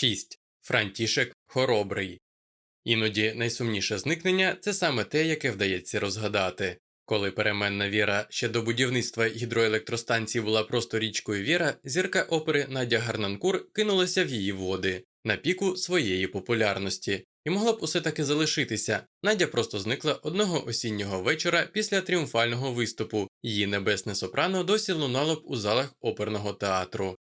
6. Франтішек хоробрий. Іноді найсумніше зникнення це саме те, яке вдається розгадати. Коли переменна віра ще до будівництва гідроелектростанції була просто річкою Віра, зірка опери Надя Гарнанкур кинулася в її води на піку своєї популярності, і могла б усе таки залишитися. Надя просто зникла одного осіннього вечора після тріумфального виступу. Її небесне сопрано досі лунало б у залах оперного театру.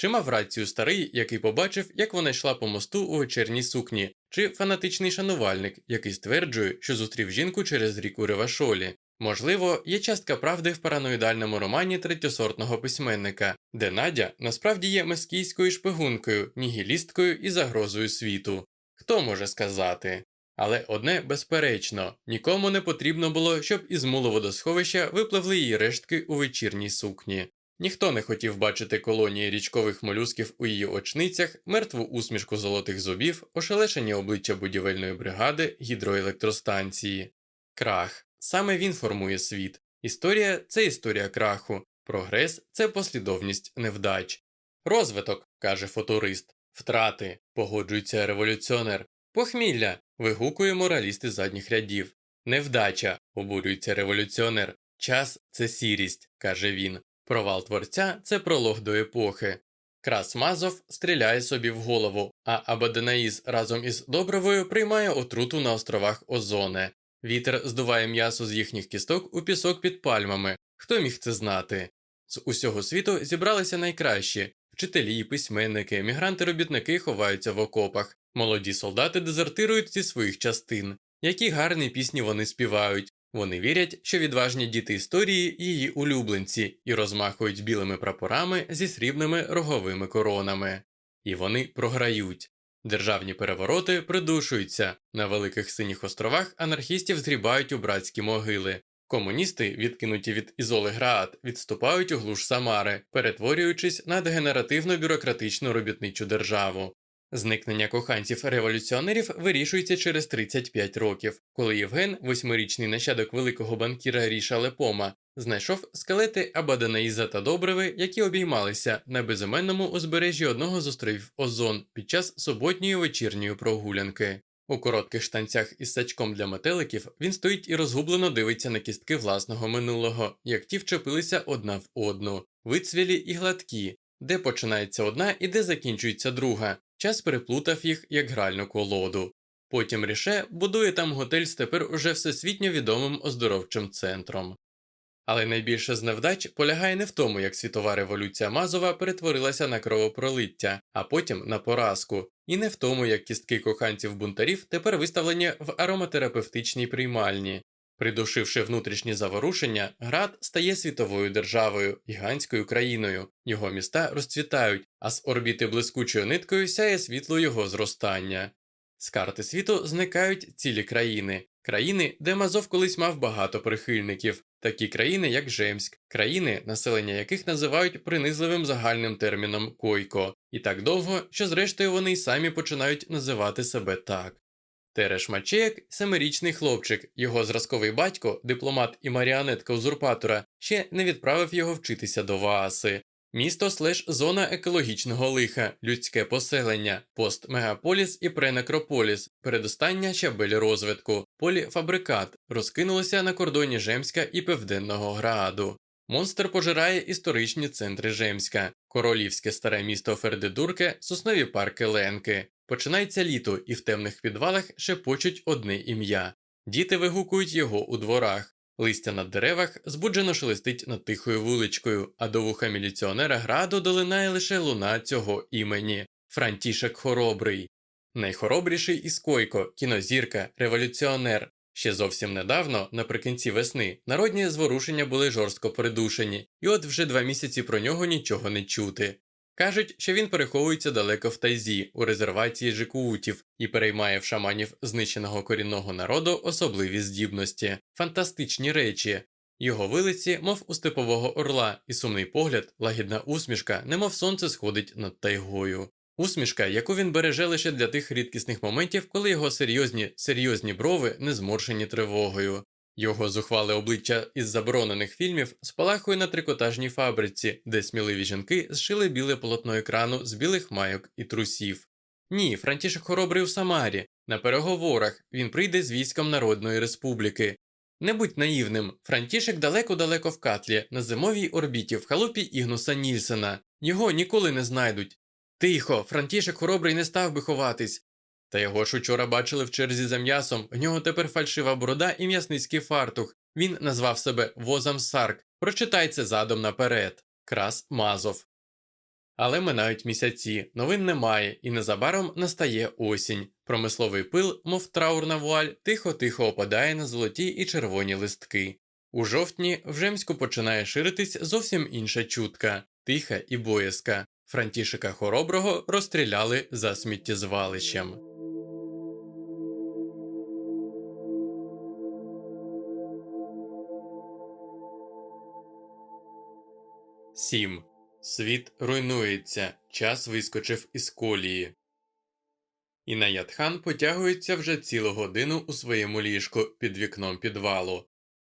Чи мав рацію старий, який побачив, як вона йшла по мосту у вечірній сукні, чи фанатичний шанувальник, який стверджує, що зустрів жінку через ріку Ревашолі. Можливо, є частка правди в параноїдальному романі третьосортного письменника, де Надя насправді є мескійською шпигункою, нігілісткою і загрозою світу. Хто може сказати? Але одне безперечно, нікому не потрібно було, щоб із муловодосховища випливли її рештки у вечірній сукні. Ніхто не хотів бачити колонії річкових молюсків у її очницях, мертву усмішку золотих зубів, ошелешені обличчя будівельної бригади гідроелектростанції. Крах. Саме він формує світ. Історія це історія краху, прогрес це послідовність невдач. Розвиток, каже футурист, втрати, погоджується революціонер, похмілля. вигукує мораліст із задніх рядів. Невдача, обурюється революціонер. Час це сірість, каже він. Провал творця це пролог до епохи. Крас Мазов стріляє собі в голову, а Абаденаїз разом із Добровою приймає отруту на островах Озоне. Вітер здуває м'ясо з їхніх кісток у пісок під пальмами. Хто міг це знати? З усього світу зібралися найкращі вчителі, письменники, емігранти-робітники ховаються в окопах, молоді солдати дезертирують зі своїх частин. Які гарні пісні вони співають. Вони вірять, що відважні діти історії її улюбленці і розмахують білими прапорами зі срібними роговими коронами. І вони програють. Державні перевороти придушуються, на великих синіх островах анархістів згрібають у братські могили. Комуністи, відкинуті від Ізоли Граат, відступають у глуш Самари, перетворюючись на дегенеративно бюрократичну робітничу державу. Зникнення коханців революціонерів вирішується через 35 років, коли Євген, восьмирічний нащадок великого банкіра Ріша Лепома, знайшов скелети Абаданаїза та Добриви, які обіймалися на безіменному узбережжі одного з островів Озон під час суботньої вечірньої прогулянки. У коротких штанцях із сачком для метеликів він стоїть і розгублено дивиться на кістки власного минулого, як ті вчепилися одна в одну, вицвілі і гладкі, де починається одна і де закінчується друга. Час переплутав їх як гральну колоду. Потім Ріше будує там готель з тепер уже всесвітньо відомим оздоровчим центром. Але найбільше з невдач полягає не в тому, як світова революція Мазова перетворилася на кровопролиття, а потім на поразку, і не в тому, як кістки коханців бунтарів тепер виставлені в ароматерапевтичній приймальні. Придушивши внутрішні заворушення, град стає світовою державою, гігантською країною, його міста розцвітають, а з орбіти блискучою ниткою сяє світло його зростання. З карти світу зникають цілі країни, країни, де Мазов колись мав багато прихильників, такі країни, як Жемськ, країни, населення яких називають принизливим загальним терміном койко, і так довго, що зрештою вони й самі починають називати себе так. Тереш Мачеєк – семирічний хлопчик, його зразковий батько, дипломат і маріонетка узурпатора, ще не відправив його вчитися до Вааси. Місто слеш зона екологічного лиха, людське поселення, постмегаполіс і пренекрополіс, передостання щабель розвитку, поліфабрикат, розкинулося на кордоні Жемська і Південного Грааду. Монстр пожирає історичні центри Жемська, королівське старе місто Фердедурке, соснові парки Ленки. Починається літо, і в темних підвалах шепочуть одне ім'я. Діти вигукують його у дворах. Листя на деревах збуджено шелестить над тихою вуличкою, а до вуха міліціонера граду долинає лише луна цього імені Франтішек Хоробрий. Найхоробріший із Койко, кінозірка, революціонер. Ще зовсім недавно, наприкінці весни, народні зворушення були жорстко придушені, і от вже два місяці про нього нічого не чути. Кажуть, що він переховується далеко в тайзі, у резервації жикуутів, і переймає в шаманів знищеного корінного народу особливі здібності, фантастичні речі. Його вилиці, мов у степового орла, і сумний погляд, лагідна усмішка, немов сонце сходить над тайгою. Усмішка, яку він береже лише для тих рідкісних моментів, коли його серйозні серйозні брови не зморшені тривогою. Його зухвале обличчя із заборонених фільмів спалахує на трикотажній фабриці, де сміливі жінки зшили біле полотно екрану з білих майок і трусів. Ні, Франтішек Хоробрий у Самарі. На переговорах він прийде з військом Народної Республіки. Не будь наївним, Франтішек далеко-далеко в Катлі, на зимовій орбіті в халупі Ігнуса Нільсена. Його ніколи не знайдуть. Тихо, Франтішек Хоробрий не став би ховатись. Та його ж учора бачили в черзі за м'ясом, в нього тепер фальшива борода і м'ясницький фартух. Він назвав себе возом Сарк. Прочитай це задом наперед. Крас Мазов. Але минають місяці, новин немає, і незабаром настає осінь. Промисловий пил, мов траурна вуаль, тихо-тихо опадає на золоті і червоні листки. У жовтні в Жемську починає ширитись зовсім інша чутка, тиха і боязка. Франтішика Хороброго розстріляли за сміттєзвалищем. 7. Світ руйнується, час вискочив із колії. Інаятхан потягується вже цілу годину у своєму ліжку під вікном підвалу.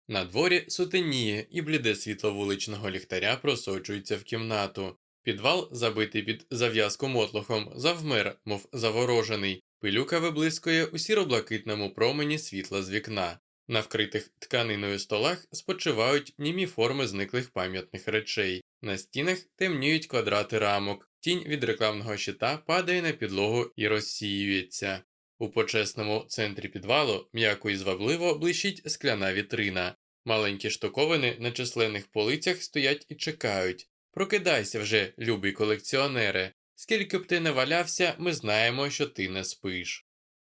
На дворі сутеніє і бліде світло вуличного ліхтаря просочується в кімнату. Підвал, забитий під зав'язку мотлохом, завмер, мов заворожений, пилюка виблискує у сіроблакитному промені світла з вікна. На вкритих тканиною столах спочивають німі форми зниклих пам'ятних речей. На стінах темніють квадрати рамок, тінь від рекламного щита падає на підлогу і розсіюється. У почесному центрі підвалу м'яко і звабливо блищить скляна вітрина. Маленькі штуковини на численних полицях стоять і чекають. Прокидайся вже, любий колекціонере. Скільки б ти не валявся, ми знаємо, що ти не спиш.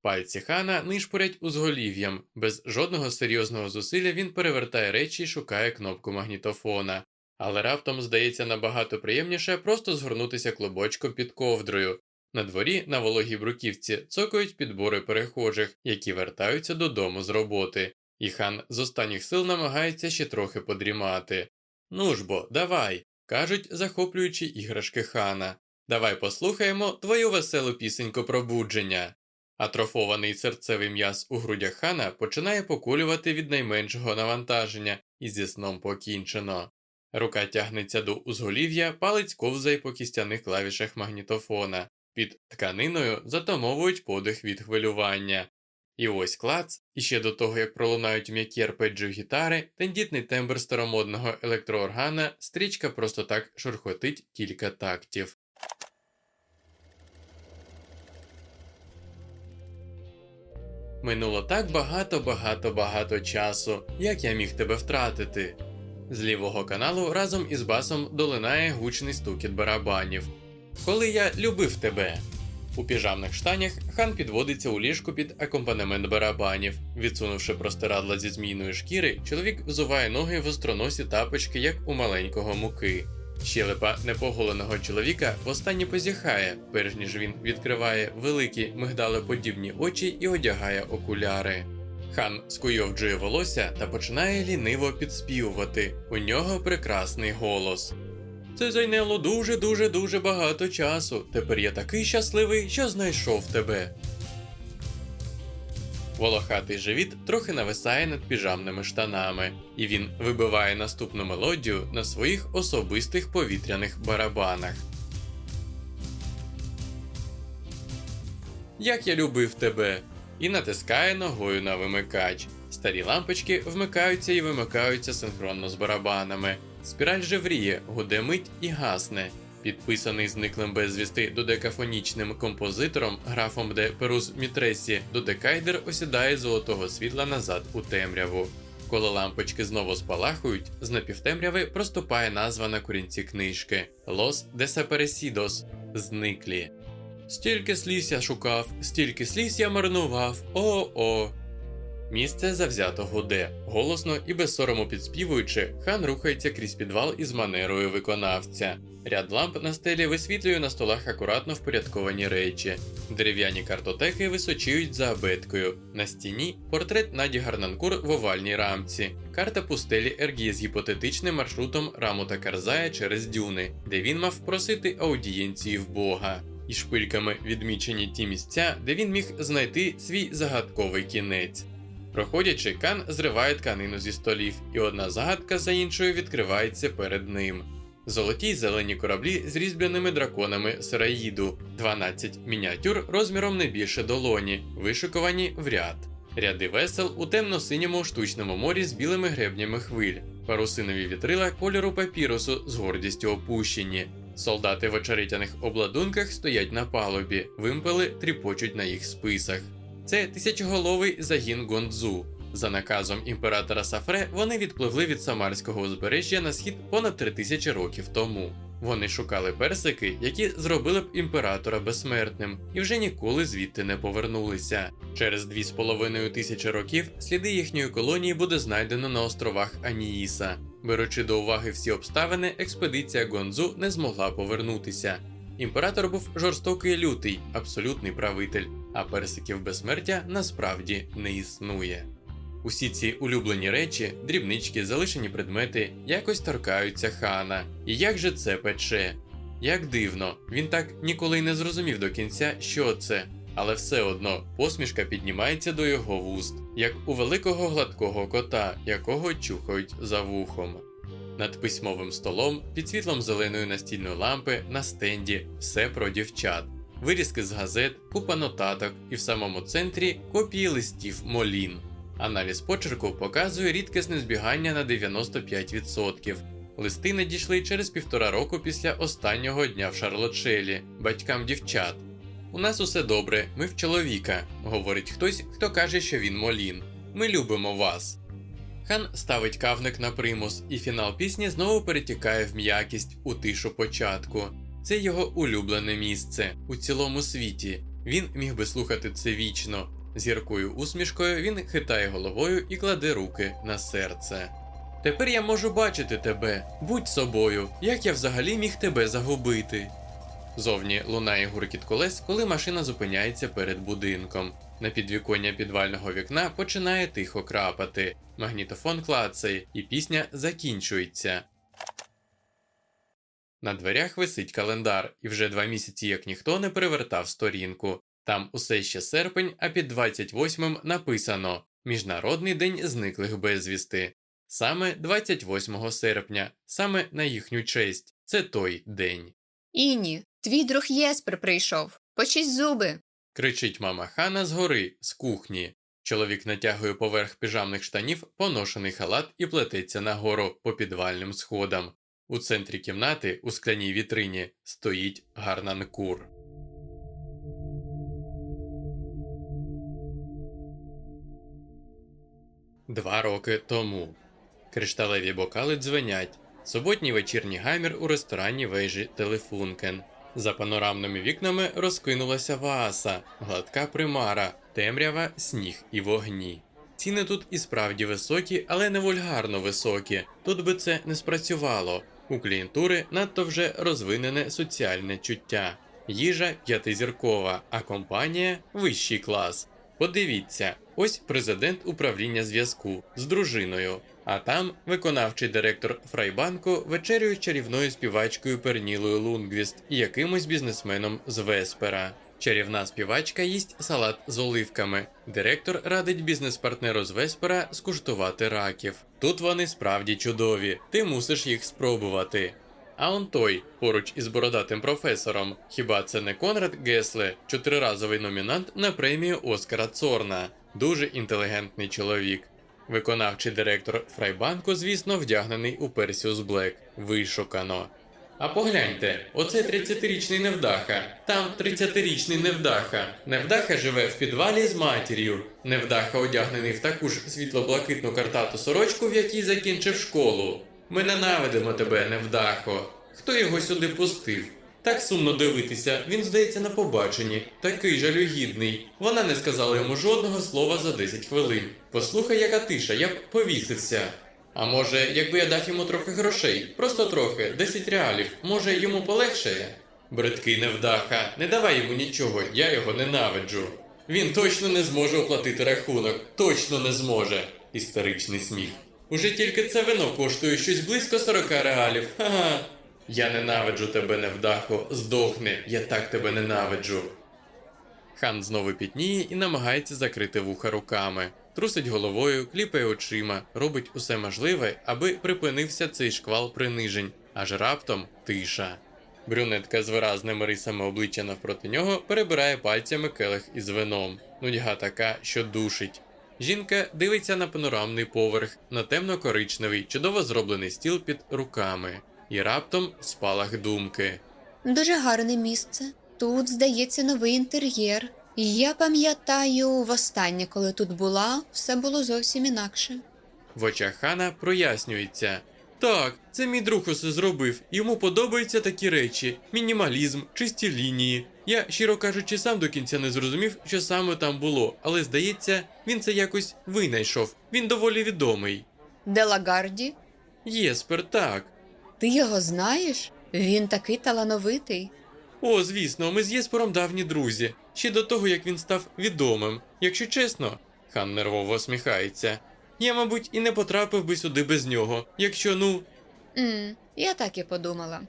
Пальці хана нишпорять узголів'ям, без жодного серйозного зусилля він перевертає речі і шукає кнопку магнітофона, але раптом здається набагато приємніше просто згорнутися клубочком під ковдрою. На дворі на вологій бруківці цокають підбори перехожих, які вертаються додому з роботи, і хан з останніх сил намагається ще трохи подрімати. Ну ж бо, давай, кажуть, захоплюючи іграшки хана. Давай послухаємо твою веселу пісеньку пробудження. Атрофований серцевий м'яз у грудях хана починає покулювати від найменшого навантаження, і зі сном покінчено. Рука тягнеться до узголів'я, палець ковзає по кістяних клавішах магнітофона, під тканиною затамовують подих від хвилювання. І ось клац, і ще до того, як пролунають м'які арпеджіо гітари, тендітний тембр старомодного електрооргана, стрічка просто так шурхотить кілька тактів. Минуло так багато багато багато часу, як я міг тебе втратити. З лівого каналу разом із басом долинає гучний стукіт барабанів. Коли я любив тебе. У піжамних штанях хан підводиться у ліжку під акомпанемент барабанів. Відсунувши простирадла зі змійної шкіри, чоловік взуває ноги в остроносі тапочки, як у маленького муки. Щелепа непоголеного чоловіка востаннє позіхає, перш ніж він відкриває великі мигдалеподібні очі і одягає окуляри. Хан скуйовджує волосся та починає ліниво підспівувати. У нього прекрасний голос. Це зайняло дуже дуже дуже багато часу. Тепер я такий щасливий, що знайшов тебе. Волохатий живіт трохи нависає над піжамними штанами, і він вибиває наступну мелодію на своїх особистих повітряних барабанах. Як я любив тебе! І натискає ногою на вимикач. Старі лампочки вмикаються і вимикаються синхронно з барабанами. Спіраль жевріє, гуде мить і гасне. Підписаний зниклим безвісти додекафонічним композитором графом де Перус Мітресі, додекаедр осідає золотого світла назад у темряву. Коли лампочки знову спалахують, з напівтемряви проступає назва на корінці книжки Los Desaparecidos Зниклі. Стільки сліз я шукав, стільки сліз я марнував. О-о. Місце завзято гуде. Голосно і без сорому підспівуючи, хан рухається крізь підвал із манерою виконавця. Ряд ламп на стелі висвітлює на столах акуратно впорядковані речі. Дерев'яні картотеки височіють за абеткою. На стіні портрет Наді Гарнанкур в овальній рамці, карта пустелі Ергії з гіпотетичним маршрутом Рамута Карзая через дюни, де він мав просити аудієнції в Бога. І шпильками відмічені ті місця, де він міг знайти свій загадковий кінець. Проходячи, Кан зриває тканину зі столів, і одна загадка за іншою відкривається перед ним. золоті й зелені кораблі з різьбляними драконами Сираїду, 12 мініатюр розміром не більше долоні, вишикувані в ряд. Ряди весел у темно-синьому штучному морі з білими гребнями хвиль, парусинові вітрила кольору папірусу з гордістю опущені. Солдати в очеретяних обладунках стоять на палубі, вимпели тріпочуть на їх списах. Це тисячоголовий загін Гондзу. За наказом імператора Сафре вони відпливли від Самарського узбережжя на схід понад три тисячі років тому. Вони шукали персики, які зробили б імператора безсмертним, і вже ніколи звідти не повернулися. Через дві з половиною тисячі років сліди їхньої колонії буде знайдено на островах Аніїса. Беручи до уваги всі обставини, експедиція Гонзу не змогла повернутися. Імператор був жорстокий лютий, абсолютний правитель, а персиків безсмертя насправді не існує. Усі ці улюблені речі, дрібнички, залишені предмети якось торкаються хана. І як же це пече? Як дивно, він так ніколи й не зрозумів до кінця, що це, але все одно посмішка піднімається до його вуст, як у великого гладкого кота, якого чухають за вухом. Над письмовим столом, під світлом зеленої настільної лампи, на стенді, все про дівчат, вирізки з газет, купа нотаток і в самому центрі копії листів молін. Аналіз почерку показує рідкісне збігання на 95%. Листи надійшли через півтора року після останнього дня в Шарлотшелі, батькам дівчат. У нас усе добре, ми в чоловіка, говорить хтось, хто каже, що він молін. Ми любимо вас. Хан ставить кавник на примус, і фінал пісні знову перетікає в м'якість у тишу початку. Це його улюблене місце у цілому світі. Він міг би слухати це вічно. З гіркою усмішкою він хитає головою і кладе руки на серце. Тепер я можу бачити тебе, будь собою, як я взагалі міг тебе загубити. Зовні лунає гуркіт колес, коли машина зупиняється перед будинком. На підвіконня підвального вікна починає тихо крапати. Магнітофон клацає, і пісня закінчується. На дверях висить календар, і вже два місяці як ніхто не перевертав сторінку. Там усе ще серпень, а під 28-м написано Міжнародний день зниклих безвісти. Саме 28 серпня, саме на їхню честь. Це той день. Іні, твій друг Єспер прийшов. Почись зуби. кричить мама Хана згори, з кухні. Чоловік натягує поверх піжамних штанів поношений халат і плететься нагору по підвальним сходам. У центрі кімнати, у скляній вітрині, стоїть гарнанкур. Два роки тому. Кришталеві бокали дзвенять. Суботній вечірній гамір у ресторані вежі Телефункен. За панорамними вікнами розкинулася вааса, гладка примара, темрява, сніг і вогні. Ціни тут і справді високі, але не вульгарно високі. Тут би це не спрацювало. У клієнтури надто вже розвинене соціальне чуття. Їжа п'ятизіркова, а компанія вищий клас. Подивіться, ось президент управління зв'язку з дружиною. А там виконавчий директор Фрайбанку вечерює чарівною співачкою Пернілою Лунгвіст і якимось бізнесменом з Веспера. Чарівна співачка їсть салат з оливками. Директор радить бізнес-партнеру з Веспера скуштувати раків. Тут вони справді чудові, ти мусиш їх спробувати. А он той, поруч із бородатим професором. Хіба це не Конрад Гесле, чотириразовий номінант на премію Оскара Цорна? Дуже інтелігентний чоловік. Виконавчий директор Фрайбанку, звісно, вдягнений у Персіус Блек. Вишукано. А погляньте, оце 30-річний невдаха, там 30-річний невдаха. Невдаха живе в підвалі з матір'ю. Невдаха одягнений в таку ж світло-блакитну картату сорочку, в якій закінчив школу. Ми ненавидимо тебе, невдахо. Хто його сюди пустив? Так сумно дивитися, він здається на побаченні, такий жалюгідний. Вона не сказала йому жодного слова за 10 хвилин. Послухай, яка тиша, я б повісився. А може, якби я дав йому трохи грошей, просто трохи, 10 реалів, може йому полегшає? Бридкий невдаха, не давай йому нічого, я його ненавиджу. Він точно не зможе оплатити рахунок, точно не зможе. Істеричний сміх. Уже тільки це вино коштує щось близько 40 реалів. Ха-ха. Я ненавиджу тебе, невдахо, здохни, я так тебе ненавиджу. Хан знову пітніє і намагається закрити вуха руками. Трусить головою, кліпає очима, робить усе можливе, аби припинився цей шквал принижень. аж раптом тиша. Брюнетка з виразними рисами обличчя навпроти нього перебирає пальцями келих із вином. Нудьга така, що душить. Жінка дивиться на панорамний поверх, на темно-коричневий, чудово зроблений стіл під руками, і раптом спалах думки. Дуже гарне місце. Тут, здається, новий інтер'єр. Я пам'ятаю, востаннє, коли тут була, все було зовсім інакше. В очах хана прояснюється. Так, це мій друг усе зробив. Йому подобаються такі речі: мінімалізм, чисті лінії. Я, щиро кажучи, сам до кінця не зрозумів, що саме там було, але здається, він це якось винайшов. Він доволі відомий. Делагарді, Єспер, так. Ти його знаєш? Він такий талановитий. О, звісно, ми з Єспером давні друзі, ще до того, як він став відомим. Якщо чесно, хан нервово усміхається. Я, мабуть, і не потрапив би сюди без нього, якщо ну. М, я так і подумала.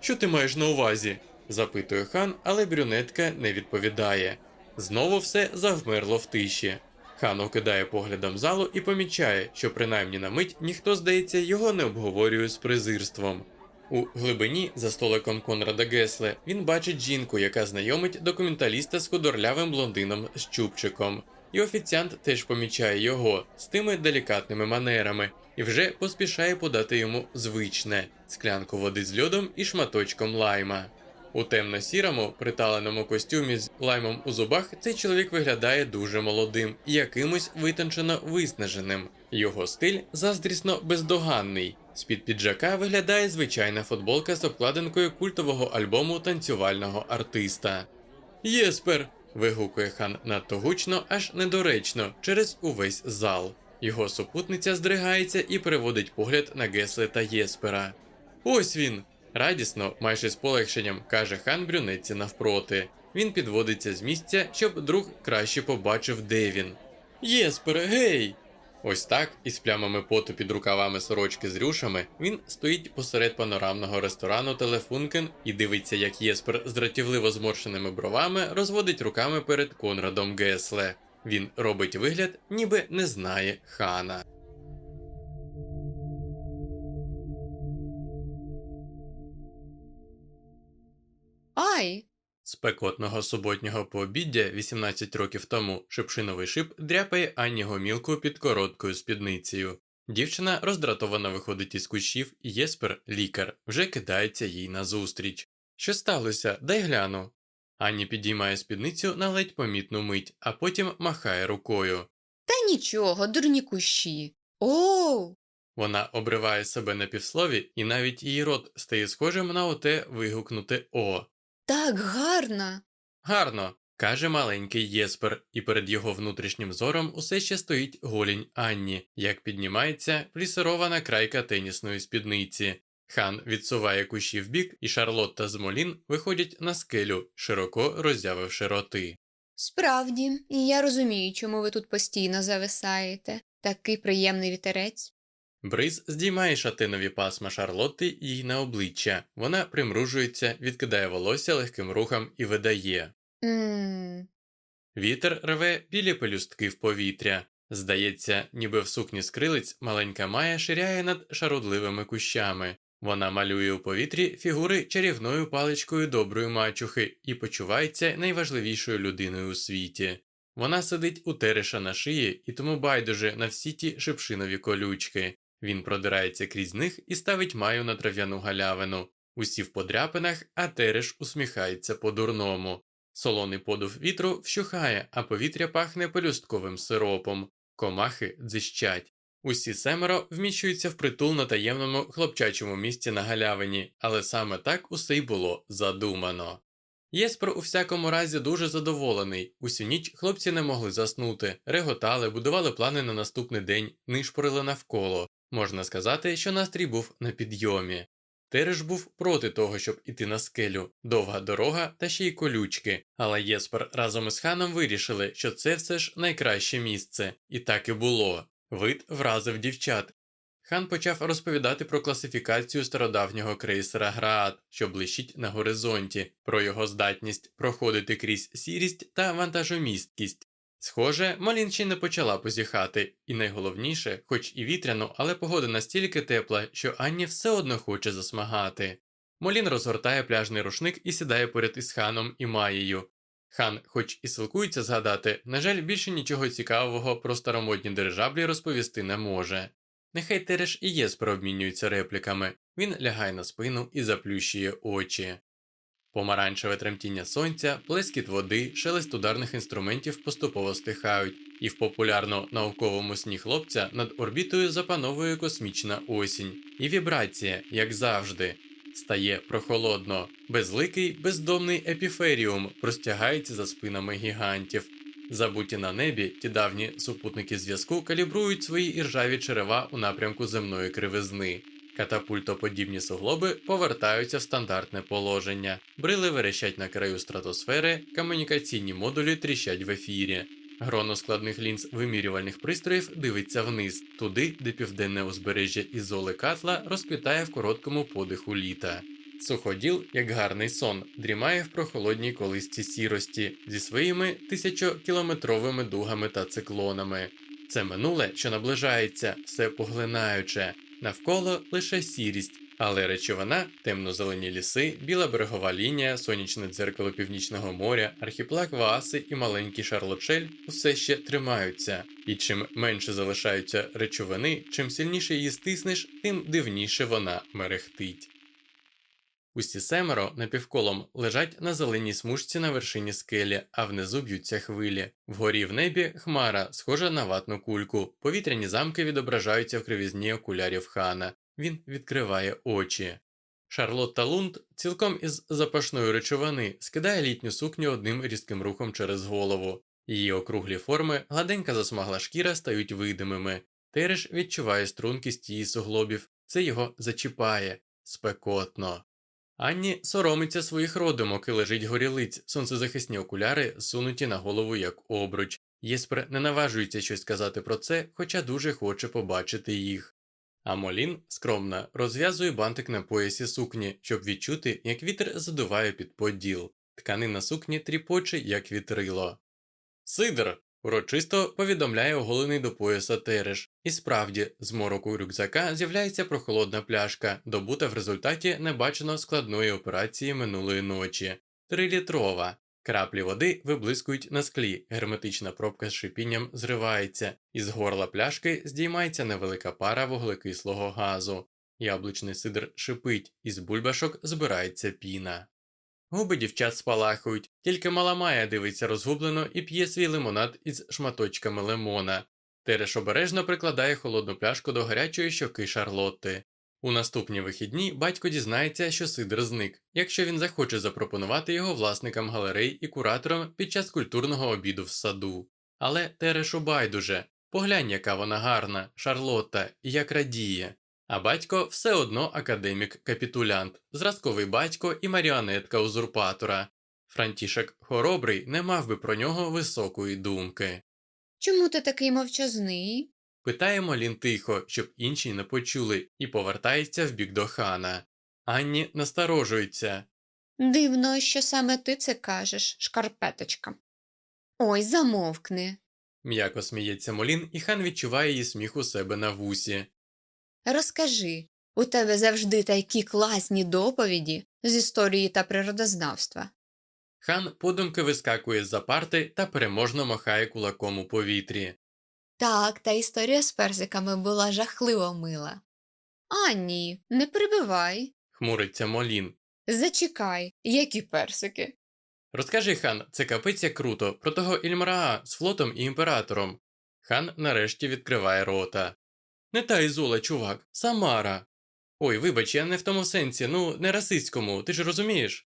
Що ти маєш на увазі? запитує хан, але брюнетка не відповідає. Знову все завмерло в тиші. Хан окидає поглядом залу і помічає, що принаймні на мить ніхто, здається, його не обговорює з презирством. У глибині за столиком Конрада Гесле він бачить жінку, яка знайомить документаліста з худорлявим блондином з чубчиком. І офіціант теж помічає його з тими делікатними манерами і вже поспішає подати йому звичне склянку води з льодом і шматочком лайма. У темно-сірому, приталеному костюмі з лаймом у зубах цей чоловік виглядає дуже молодим і якимось витончено виснаженим. Його стиль заздрісно бездоганний. З-під піджака виглядає звичайна футболка з обкладинкою культового альбому танцювального артиста. Єспер. вигукує хан надто гучно, аж недоречно, через увесь зал. Його супутниця здригається і переводить погляд на Гесле та Єспера. Ось він. Радісно, майже з полегшенням, каже хан брюнетці навпроти. Він підводиться з місця, щоб друг краще побачив, де він. Єспер, гей! Ось так, із плямами поту під рукавами сорочки з рюшами, він стоїть посеред панорамного ресторану Телефункен і дивиться, як Єспер з дратівливо зморшеними бровами розводить руками перед Конрадом Гесле. Він робить вигляд, ніби не знає хана. Ай! Спекотного суботнього пообіддя 18 років тому шипшиновий шип дряпає Анні гомілку під короткою спідницею. Дівчина роздратовано виходить із кущів, і Єспер, лікар, вже кидається їй назустріч. Що сталося? Дай гляну. Анні підіймає спідницю на ледь помітну мить, а потім махає рукою. Та нічого, дурні кущі. Оу! Вона обриває себе на півслові, і навіть її рот стає схожим на оте вигукнуте О. Так гарно. Гарно, каже маленький Єспер, і перед його внутрішнім зором усе ще стоїть голінь Анні, як піднімається плісирована крайка тенісної спідниці. Хан відсуває кущі вбік, і Шарлотта з Молін виходять на скелю, широко роззявивши роти. Справді, і я розумію, чому ви тут постійно зависаєте. Такий приємний вітерець. Бриз здіймає шатинові пасма Шарлотти їй на обличчя. Вона примружується, відкидає волосся легким рухом і видає. Ммм. Вітер рве білі пелюстки в повітря. Здається, ніби в сукні скрилиць маленька Майя ширяє над шарудливими кущами. Вона малює у повітрі фігури чарівною паличкою доброї мачухи і почувається найважливішою людиною у світі. Вона сидить у тереша на шиї і тому байдуже на всі ті шипшинові колючки. Він продирається крізь них і ставить маю на трав'яну галявину. Усі в подряпинах, а тереш усміхається по-дурному. Солоний подув вітру вщухає, а повітря пахне пелюстковим сиропом. Комахи дзищать. Усі семеро вміщуються в притул на таємному хлопчачому місці на галявині, але саме так усе й було задумано. Єспер у всякому разі дуже задоволений. Усю ніч хлопці не могли заснути, реготали, будували плани на наступний день, нишпорили навколо. Можна сказати, що настрій був на підйомі. Тереш був проти того, щоб іти на скелю, довга дорога та ще й колючки, але Єспер разом із Ханом вирішили, що це все ж найкраще місце, і так і було. Вид вразив дівчат. Хан почав розповідати про класифікацію стародавнього крейсера Граат, що блищить на горизонті, про його здатність проходити крізь сірість та вантажомісткість. Схоже, Малін ще не почала позіхати, і найголовніше, хоч і вітряно, але погода настільки тепла, що Анні все одно хоче засмагати. Молін розгортає пляжний рушник і сідає поряд із ханом і Маєю. Хан, хоч і силкується згадати, на жаль, більше нічого цікавого про старомодні дирижаблі розповісти не може. Нехай Тереш і Єспер обмінюються репліками, він лягає на спину і заплющує очі. Помаранчеве тремтіння сонця, плескіт води, шелест ударних інструментів поступово стихають, і в популярно науковому сні хлопця над орбітою запановує космічна осінь, і вібрація, як завжди, стає прохолодно. Безликий, бездомний епіферіум простягається за спинами гігантів. Забуті на небі, ті давні супутники зв'язку калібрують свої іржаві черева у напрямку земної кривизни. Катапультоподібні суглоби повертаються в стандартне положення, брили верещать на краю стратосфери, комунікаційні модулі тріщать в ефірі. Гроно складних лінз вимірювальних пристроїв дивиться вниз, туди, де південне узбережжя ізоли Катла розквітає в короткому подиху літа. Суходіл, як гарний сон, дрімає в прохолодній колисці сірості зі своїми тисячокілометровими дугами та циклонами. Це минуле, що наближається, все поглинаюче, навколо лише сірість, але речовина, темно-зелені ліси, біла берегова лінія, сонячне дзеркало північного моря, архіпелаг Вааси і маленький Шарлотшель усе ще тримаються, і чим менше залишаються речовини, чим сильніше її стиснеш, тим дивніше вона мерехтить. Усі семеро напівколом лежать на зеленій смужці на вершині скелі, а внизу б'ються хвилі. Вгорі в небі хмара, схожа на ватну кульку. Повітряні замки відображаються в кривізні окулярів хана. Він відкриває очі. Шарлотта Лунд цілком із запашної речовини скидає літню сукню одним різким рухом через голову. Її округлі форми, гладенька засмагла шкіра стають видимими. Тереш відчуває стрункість її суглобів, це його зачіпає спекотно. Анні соромиться своїх родимок і лежить горілиць, сонцезахисні окуляри сунуті на голову як обруч. Єспер не наважується щось сказати про це, хоча дуже хоче побачити їх. А Молін, скромна, розв'язує бантик на поясі сукні, щоб відчути, як вітер задуває під поділ. Тканина сукні тріпоче, як вітрило. Сидр. Урочисто повідомляє оголений до пояса Тереш. І справді, з мороку рюкзака з'являється прохолодна пляшка, добута в результаті небачено складної операції минулої ночі. Трилітрова. Краплі води виблискують на склі, герметична пробка з шипінням зривається, із горла пляшки здіймається невелика пара вуглекислого газу. Яблучний сидр шипить, із бульбашок збирається піна. Губи дівчат спалахують, тільки мала Майя дивиться розгублено і п'є свій лимонад із шматочками лимона. Тереш обережно прикладає холодну пляшку до гарячої щоки Шарлотти. У наступні вихідні батько дізнається, що Сидр зник, якщо він захоче запропонувати його власникам галерей і кураторам під час культурного обіду в саду. Але Терешу байдуже поглянь, яка вона гарна, Шарлотта, і як радіє. А батько все одно академік-капітулянт, зразковий батько і маріонетка узурпатора. Франтішек Хоробрий не мав би про нього високої думки. Чому ти такий мовчазний? Питає Молін тихо, щоб інші не почули, і повертається в бік до хана. Анні насторожується. Дивно, що саме ти це кажеш, шкарпеточка. Ой, замовкни. М'яко сміється Молін, і хан відчуває її сміх у себе на вусі. Розкажи, у тебе завжди такі класні доповіді з історії та природознавства. Хан подумки вискакує з-за парти та переможно махає кулаком у повітрі. Так, та історія з персиками була жахливо мила. А ні, не прибивай. Хмуриться Молін. Зачекай, які персики. Розкажи, хан, це капець як круто, про того Ільмраа з флотом і імператором. Хан нарешті відкриває рота. Не та Ізола, чувак, Самара. Ой, вибач, я не в тому сенсі, ну, не расистському, ти ж розумієш?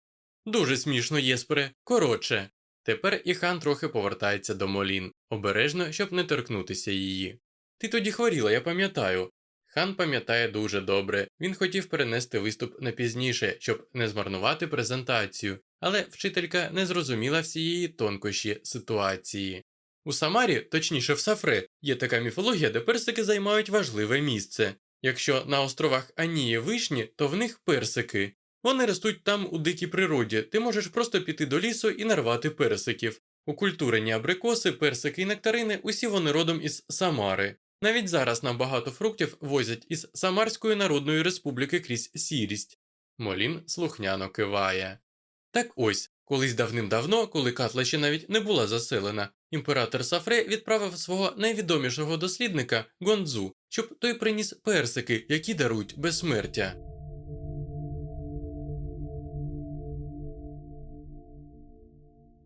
Дуже смішно, Єспере, коротше. Тепер і хан трохи повертається до Молін, обережно, щоб не торкнутися її. Ти тоді хворіла, я пам'ятаю. Хан пам'ятає дуже добре, він хотів перенести виступ на пізніше, щоб не змарнувати презентацію, але вчителька не зрозуміла всієї тонкощі ситуації. У Самарі, точніше в Сафре, є така міфологія, де персики займають важливе місце. Якщо на островах Анії вишні, то в них персики. Вони ростуть там у дикій природі, ти можеш просто піти до лісу і нарвати персиків. Укультурені абрикоси, персики і нектарини усі вони родом із Самари. Навіть зараз нам багато фруктів возять із Самарської Народної Республіки крізь сірість. Молін слухняно киває. Так ось, колись давним-давно, коли Катла ще навіть не була заселена, імператор Сафре відправив свого найвідомішого дослідника Гонзу, щоб той приніс персики, які дарують безсмертя.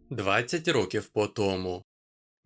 Двадцять років по тому.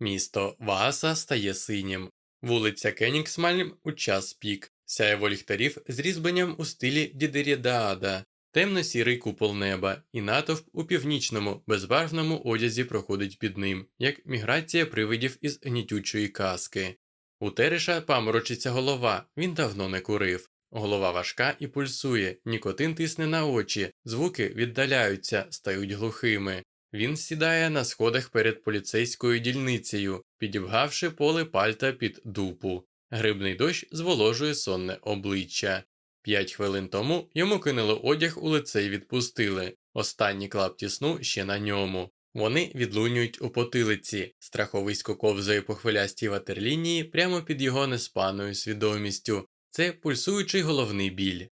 Місто Вааса стає синім. Вулиця Кенігсмальм у час пік, сяєво ліхтарів з різьбленням у стилі Дідерідаада, темно-сірий купол неба, і натовп у північному, безбарвному одязі проходить під ним, як міграція привидів із гнітючої казки. У Тереша паморочиться голова, він давно не курив. Голова важка і пульсує, нікотин тисне на очі, звуки віддаляються, стають глухими. Він сідає на сходах перед поліцейською дільницею, підібгавши поле пальта під дупу. Грибний дощ зволожує сонне обличчя. П'ять хвилин тому йому кинули одяг у лице й відпустили. Останні клапті сну ще на ньому. Вони відлунюють у потилиці, страховисько ковзає по хвилястій ватерлінії прямо під його неспаною свідомістю. Це пульсуючий головний біль.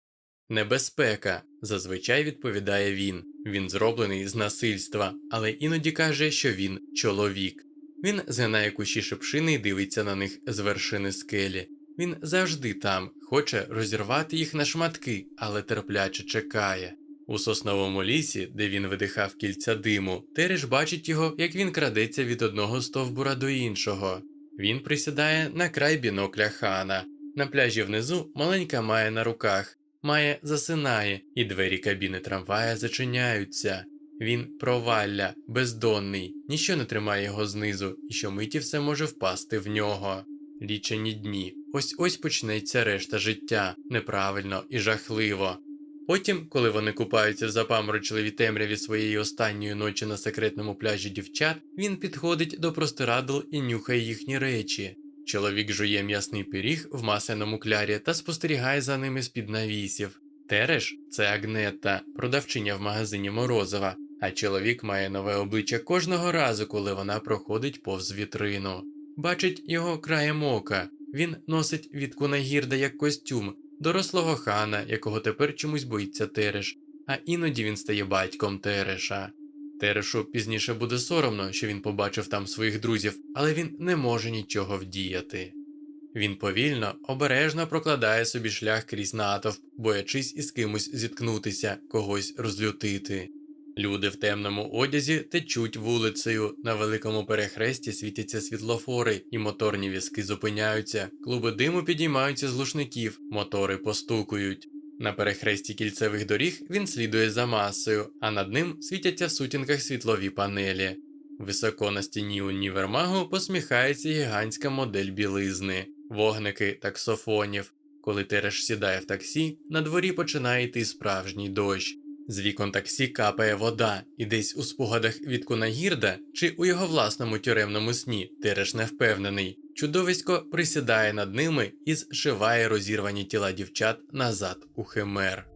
Небезпека, зазвичай відповідає він. Він зроблений з насильства, але іноді каже, що він чоловік. Він згинає кущі шипшини і дивиться на них з вершини скелі. Він завжди там, хоче розірвати їх на шматки, але терпляче чекає. У сосновому лісі, де він видихав кільця диму, Тереш бачить його, як він крадеться від одного стовбура до іншого. Він присідає на край бінокля хана. На пляжі внизу маленька має на руках. Має засинає, і двері кабіни трамвая зачиняються. Він провалля, бездонний, ніщо не тримає його знизу, і щомиті все може впасти в нього. Лічені дні. Ось ось почнеться решта життя, неправильно і жахливо. Потім, коли вони купаються в запаморочливій темряві своєї останньої ночі на секретному пляжі дівчат, він підходить до простирадл і нюхає їхні речі. Чоловік жує м'ясний пиріг в масяному клярі та спостерігає за ними з-під навісів. Тереш це Агнета, продавчиня в магазині Морозова, а чоловік має нове обличчя кожного разу, коли вона проходить повз вітрину. Бачить його краєм ока. Він носить від Кунагірда як костюм, дорослого хана, якого тепер чомусь боїться Тереш, а іноді він стає батьком Тереша. Терешу пізніше буде соромно, що він побачив там своїх друзів, але він не може нічого вдіяти. Він повільно, обережно прокладає собі шлях крізь натовп, боячись із кимось зіткнутися, когось розлютити. Люди в темному одязі течуть вулицею, на великому перехресті світяться світлофори, і моторні візки зупиняються, клуби диму підіймаються з глушників, мотори постукують. На перехресті кільцевих доріг він слідує за масою, а над ним світяться в сутінках світлові панелі. Високо на стіні універмагу посміхається гігантська модель білизни, вогники таксофонів. Коли Тереш сідає в таксі, на дворі починає йти справжній дощ. З вікон таксі капає вода, і десь у спогадах від Кунагірда чи у його власному тюремному сні Тереш не впевнений. Чудовисько присідає над ними і зшиває розірвані тіла дівчат назад у химер.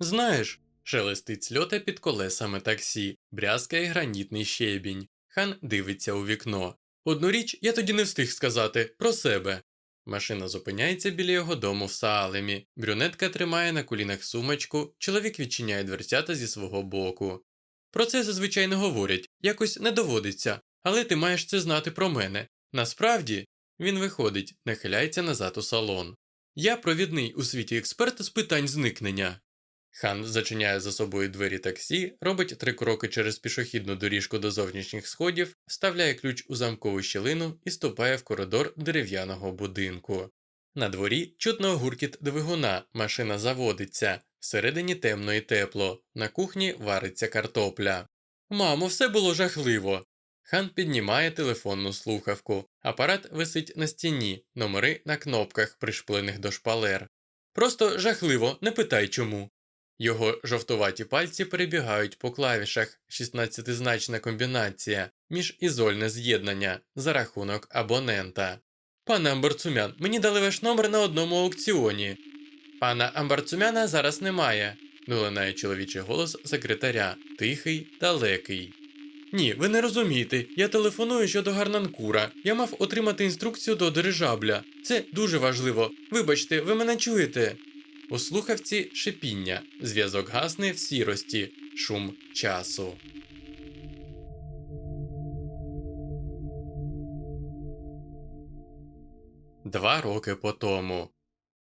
Знаєш, шелестить сльота під колесами таксі, брязкає гранітний щебінь. Хан дивиться у вікно. Одну річ я тоді не встиг сказати про себе. Машина зупиняється біля його дому в Саалемі. Брюнетка тримає на колінах сумочку, чоловік відчиняє дверцята зі свого боку. Про це зазвичай не говорять, якось не доводиться, але ти маєш це знати про мене. Насправді, він виходить, нахиляється назад у салон. Я провідний у світі експерт з питань зникнення. Хан зачиняє за собою двері таксі, робить три кроки через пішохідну доріжку до зовнішніх сходів, вставляє ключ у замкову щілину і ступає в коридор дерев'яного будинку. На дворі чутно гуркіт двигуна, машина заводиться, всередині темно і тепло, на кухні вариться картопля. Мамо, все було жахливо. Хан піднімає телефонну слухавку. Апарат висить на стіні, номери на кнопках, пришплених до шпалер. Просто жахливо, не питай чому. Його жовтуваті пальці перебігають по клавішах 16-значна комбінація, міжізольне з'єднання за рахунок абонента. Пане Амбарцумян, мені дали ваш номер на одному аукціоні. Пана Амбарцумяна зараз немає. долинає чоловічий голос секретаря, тихий, далекий. Ні, ви не розумієте. Я телефоную щодо гарнанкура. Я мав отримати інструкцію до дирижабля. Це дуже важливо. Вибачте, ви мене чуєте? У слухавці шипіння, зв'язок гасне в сірості, шум часу. Два роки по тому.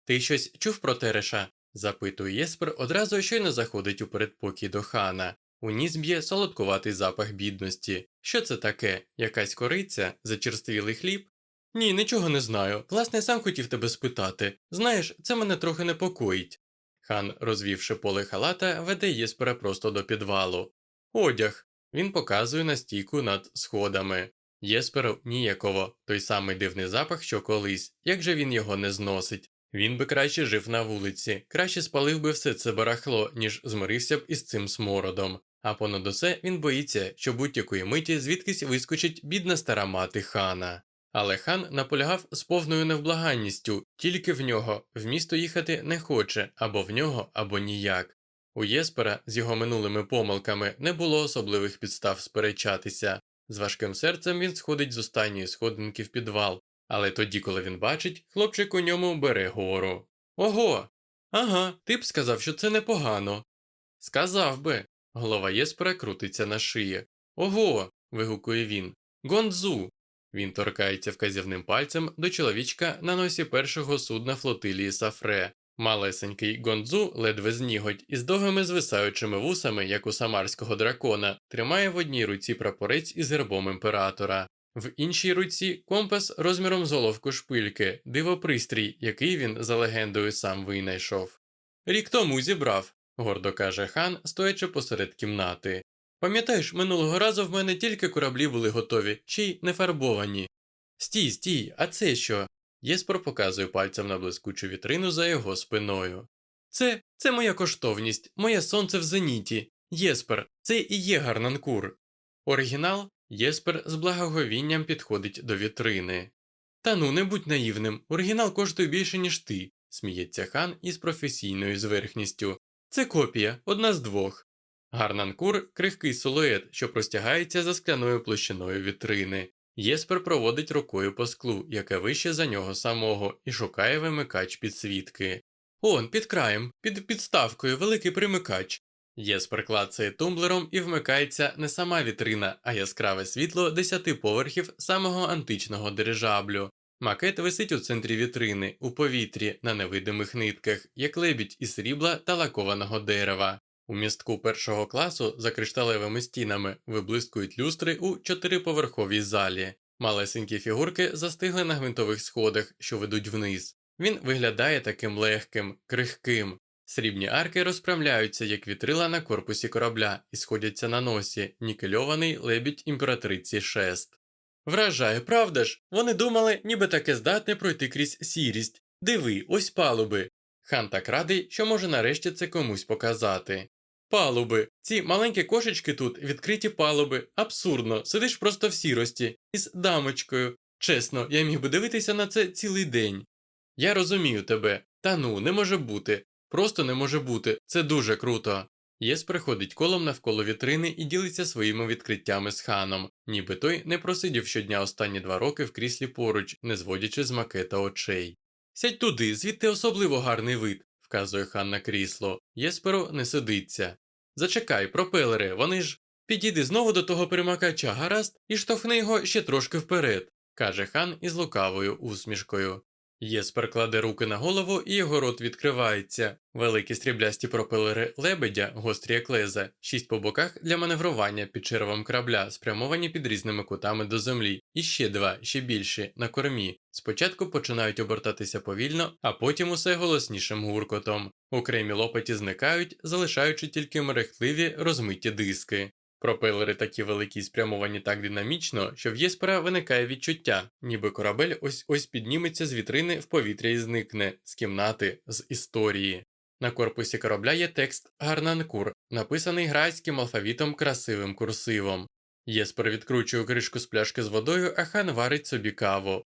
Ти щось чув про Тереша? запитує Єспер, одразу щойно заходить у передпокій до хана. У ніс б'є солодкуватий запах бідності. Що це таке? Якась кориця? Зачерствілий хліб? Ні, нічого не знаю. Власне, сам хотів тебе спитати. Знаєш, це мене трохи непокоїть. Хан, розвівши поле халата, веде Єспера просто до підвалу. Одяг. Він показує на стійку над сходами. Єсперу ніяково, той самий дивний запах, що колись, як же він його не зносить. Він би краще жив на вулиці, краще спалив би все це барахло, ніж змирився б із цим смородом. А понад усе він боїться, що будь-якої миті звідкись вискочить бідна стара мати хана. Але хан наполягав з повною невблаганністю, тільки в нього, в місто їхати не хоче, або в нього, або ніяк. У Єспера з його минулими помилками не було особливих підстав сперечатися. З важким серцем він сходить з останньої сходинки в підвал, але тоді, коли він бачить, хлопчик у ньому бере гору. Ого! Ага, ти б сказав, що це непогано. Сказав би. Голова Єспера крутиться на шиї. Ого. вигукує він. Гонзу. Він торкається вказівним пальцем до чоловічка на носі першого судна флотилії Сафре. Малесенький Гонзу, ледве зніготь, із довгими звисаючими вусами, як у самарського дракона, тримає в одній руці прапорець із гербом імператора, в іншій руці компас розміром з головку шпильки, дивопристрій, який він, за легендою, сам винайшов. Рік тому зібрав, гордо каже хан, стоячи посеред кімнати. Пам'ятаєш, минулого разу в мене тільки кораблі були готові, ще й не фарбовані. Стій, стій, а це що? Єспер показує пальцем на блискучу вітрину за його спиною. Це це моя коштовність, моє сонце в зеніті. Єспер, це і є гарнанкур. Оригінал Єспер з благоговінням підходить до вітрини. Та ну, не будь наївним, оригінал коштує більше, ніж ти, сміється хан із професійною зверхністю. Це копія, одна з двох. Гарнанкур крихкий силует, що простягається за скляною площиною вітрини. Єспер проводить рукою по склу, яке вище за нього самого, і шукає вимикач підсвітки. Он, під краєм, під підставкою, великий примикач. Єспер клацає тумблером і вмикається не сама вітрина, а яскраве світло десяти поверхів самого античного дирижаблю. Макет висить у центрі вітрини, у повітрі, на невидимих нитках, як лебідь із срібла та лакованого дерева. У містку першого класу за кришталевими стінами виблискують люстри у чотириповерховій залі. Малесенькі фігурки застигли на гвинтових сходах, що ведуть вниз. Він виглядає таким легким, крихким. Срібні арки розправляються, як вітрила на корпусі корабля, і сходяться на носі, нікельований лебідь імператриці шест. Вражає, правда ж? Вони думали, ніби таке здатне пройти крізь сірість. Диви, ось палуби. Хан так радий, що може нарешті це комусь показати. Палуби. Ці маленькі кошечки тут відкриті палуби. Абсурдно, сидиш просто в сірості, із дамочкою. Чесно, я міг би дивитися на це цілий день. Я розумію тебе. Та ну, не може бути. Просто не може бути. Це дуже круто. Єспер ходить колом навколо вітрини і ділиться своїми відкриттями з ханом, ніби той не просидів щодня останні два роки в кріслі поруч, не зводячи з макета очей. Сядь туди, звідти особливо гарний вид, вказує хан на крісло. Єсперу не сидиться. Зачекай, пропелери, вони ж. Підійди знову до того примакача, гаразд, і штовхни його ще трошки вперед, каже хан із лукавою усмішкою. Єспер кладе руки на голову і його рот відкривається. Великі стріблясті пропелери лебедя, гострі як леза, шість по боках для маневрування під червом корабля, спрямовані під різними кутами до землі, і ще два, ще більші, на кормі. Спочатку починають обертатися повільно, а потім усе голоснішим гуркотом. Окремі лопаті зникають, залишаючи тільки мерехтливі розмиті диски. Пропелери такі великі і спрямовані так динамічно, що в Єспера виникає відчуття, ніби корабель ось ось підніметься з вітрини в повітря і зникне, з кімнати, з історії. На корпусі корабля є текст Гарнанкур, написаний грайським алфавітом красивим курсивом. Єспер відкручує кришку з пляшки з водою, а хан варить собі каву.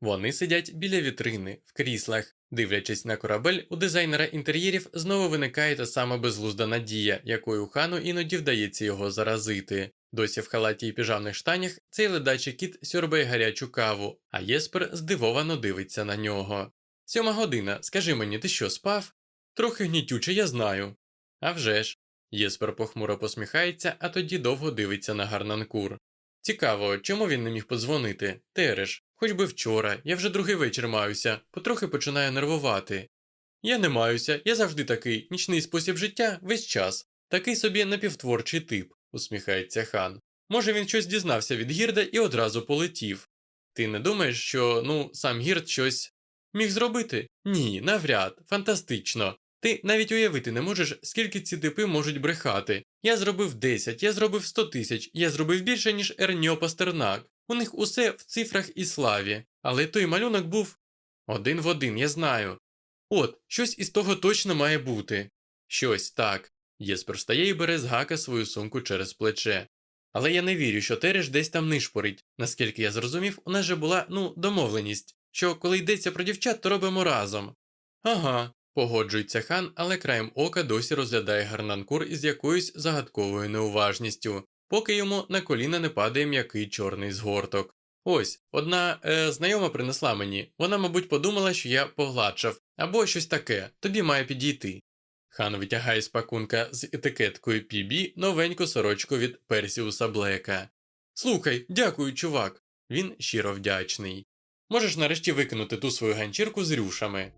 Вони сидять біля вітрини, в кріслах. Дивлячись на корабель, у дизайнера інтер'єрів знову виникає та сама безглузда надія, якою хану іноді вдається його заразити. Досі в халаті і піжамних штанях цей ледачий кіт сьорбає гарячу каву, а Єспер здивовано дивиться на нього. Сьома година, скажи мені, ти що, спав? Трохи гнітюче, я знаю. «А вже ж». Єспер похмуро посміхається, а тоді довго дивиться на гарнанкур. Цікаво, чому він не міг подзвонити? Тереш, хоч би вчора, я вже другий вечір маюся, потрохи починаю нервувати. Я не маюся, я завжди такий, нічний спосіб життя весь час, такий собі напівтворчий тип, усміхається хан. Може, він щось дізнався від гірда і одразу полетів. Ти не думаєш, що, ну, сам гірд щось міг зробити? Ні, навряд, фантастично. Ти навіть уявити не можеш, скільки ці типи можуть брехати. Я зробив 10, я зробив 100 тисяч, я зробив більше, ніж Ерньо Пастернак. У них усе в цифрах і славі. Але той малюнок був один в один, я знаю. От, щось із того точно має бути. Щось так. Єспер встає і бере з гака свою сумку через плече. Але я не вірю, що Тереш десь там нишпорить. Наскільки я зрозумів, у нас же була, ну, домовленість, що коли йдеться про дівчат, то робимо разом. Ага, погоджується хан, але краєм ока досі розглядає гарнанкур із якоюсь загадковою неуважністю, поки йому на коліна не падає м'який чорний згорток. Ось, одна е, знайома принесла мені, вона, мабуть, подумала, що я погладшав, або щось таке, тобі має підійти. Хан витягає з пакунка з етикеткою PB новеньку сорочку від Персіуса Блека. Слухай, дякую, чувак. Він щиро вдячний. Можеш нарешті викинути ту свою ганчірку з рюшами.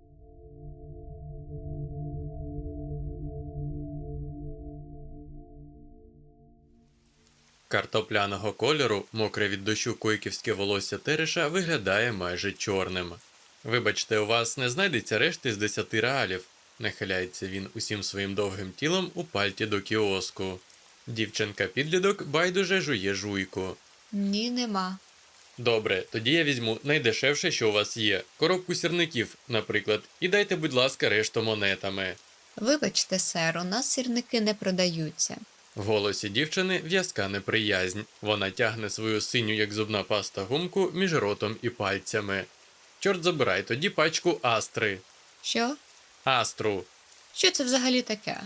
Картопляного кольору, мокре від дощу койківське волосся Тереша виглядає майже чорним. Вибачте, у вас не знайдеться решти з десяти реалів, нахиляється він усім своїм довгим тілом у пальті до кіоску. Дівчинка підлідок байдуже жує жуйку. Ні, нема. Добре, тоді я візьму найдешевше, що у вас є, коробку сірників, наприклад, і дайте, будь ласка, решту монетами. Вибачте, сер, у нас сірники не продаються. В голосі дівчини в'язка неприязнь. Вона тягне свою синю, як зубна паста гумку між ротом і пальцями. Чорт забирай, тоді пачку астри. Що? Астру. Що це взагалі таке?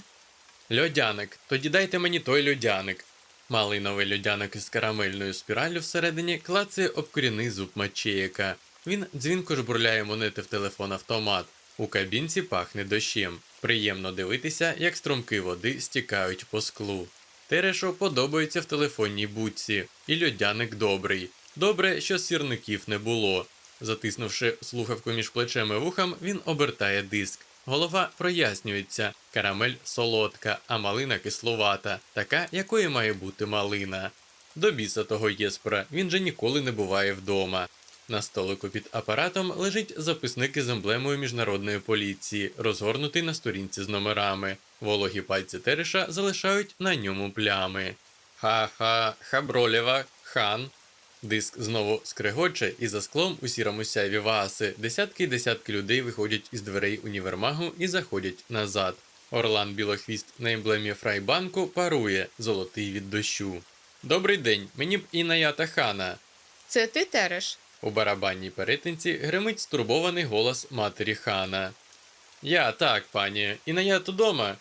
Льодяник. Тоді дайте мені той льодяник. Малиновий льодяник із карамельною спіраллю всередині клацає об корінний зуб Мачеяка. Він дзвінко жбурляє монети в телефон автомат. У кабінці пахне дощем. Приємно дивитися, як струмки води стікають по склу. Терешу подобається в телефонній будці, і льодяник добрий. Добре, що сірників не було. Затиснувши слухавку між плечем і вухом, він обертає диск. Голова прояснюється, карамель солодка, а малина кисловата, така, якою має бути малина. До біса того Єспера, він же ніколи не буває вдома. На столику під апаратом лежить записник із емблемою міжнародної поліції, розгорнутий на сторінці з номерами. Вологі пальці Тереша залишають на ньому плями. Ха-ха, хабролєва, хан. Диск знову скрегоче, і за склом у сірому сяйві вааси десятки й десятки людей виходять із дверей універмагу і заходять назад. Орлан Білохвіст на емблемі Фрайбанку парує, золотий від дощу. Добрий день, мені б Інаята хана. Це ти тереш? У барабанній перетинці гримить стурбований голос матері хана. Я так, пані, Інаят удома.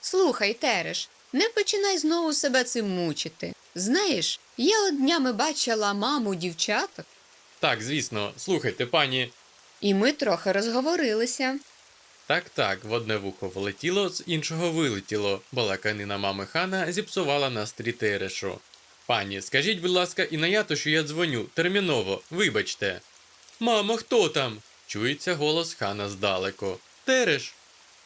Слухай, тереш, не починай знову себе цим мучити. Знаєш, я от днями бачила маму дівчаток, Так, звісно, слухайте, пані. і ми трохи розговорилися. Так, так, в одне вухо влетіло, з іншого вилетіло. Балаканина мами хана зіпсувала настрій Терешу. Пані, скажіть, будь ласка, Інаяту, що я дзвоню, терміново, вибачте. Мамо, хто там? чується голос хана здалеку. Тереш.